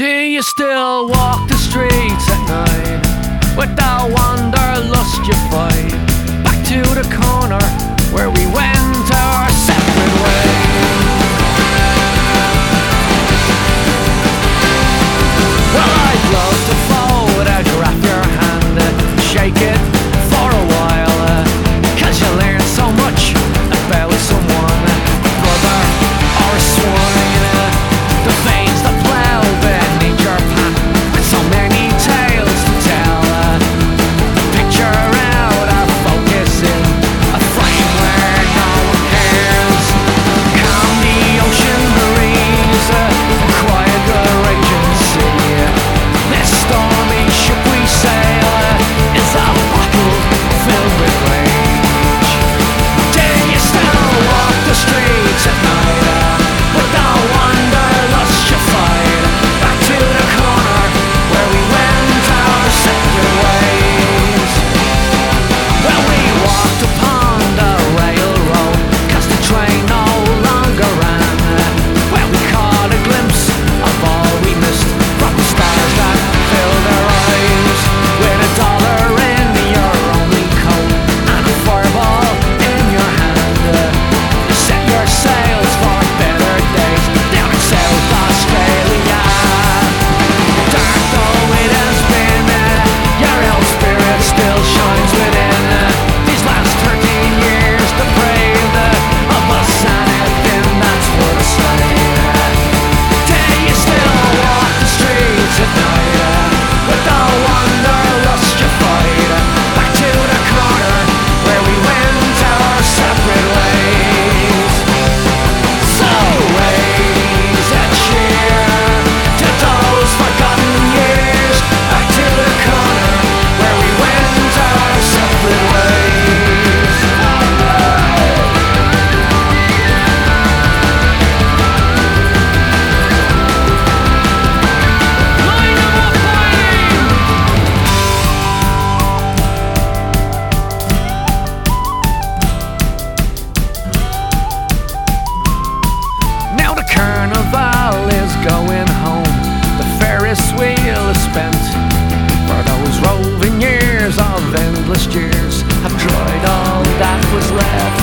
Do you still walk the streets at night with that wanderlust you fight? Years years have dried all that was left.